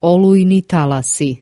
Olujni talasi.